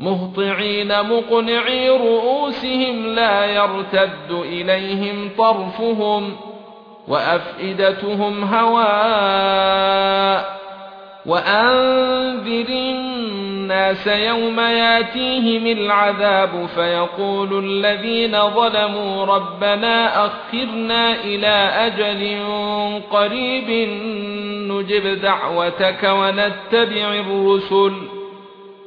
مهطعين مقنعي رؤوسهم لا يرتد إليهم طرفهم وأفئدتهم هواء وأنذر الناس يوم ياتيهم العذاب فيقول الذين ظلموا ربنا أخرنا إلى أجل قريب نجب دعوتك ونتبع الرسل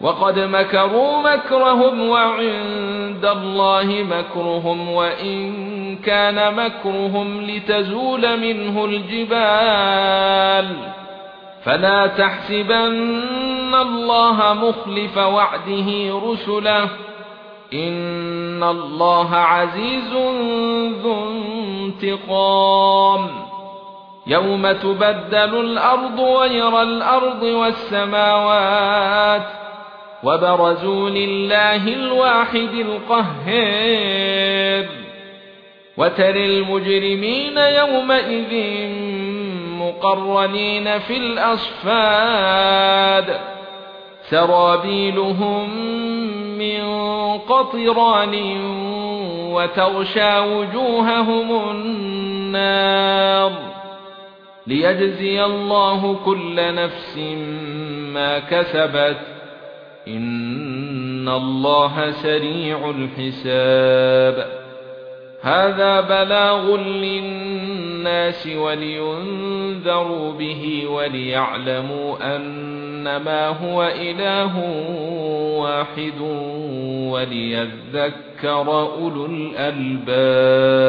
وقد مكروا مكرهم وعند الله مكرهم وإن كان مكرهم لتزول منه الجبال فلا تحسبن الله مخلف وعده رسله إن الله عزيز ذو انتقام يوم تبدل الأرض غير الأرض والسماوات وبرزوا لله الواحد القهار. وترى المجرمين يومئذ مقرنين في الأصفاد. سرابيلهم من قطران وتغشى وجوههم النار. ليجزي الله كل نفس ما كسبت ان الله سريع الحساب هذا بلاغ للناس ولينذروا به وليعلموا انما هو اله واحد وليذكر اولو الالباب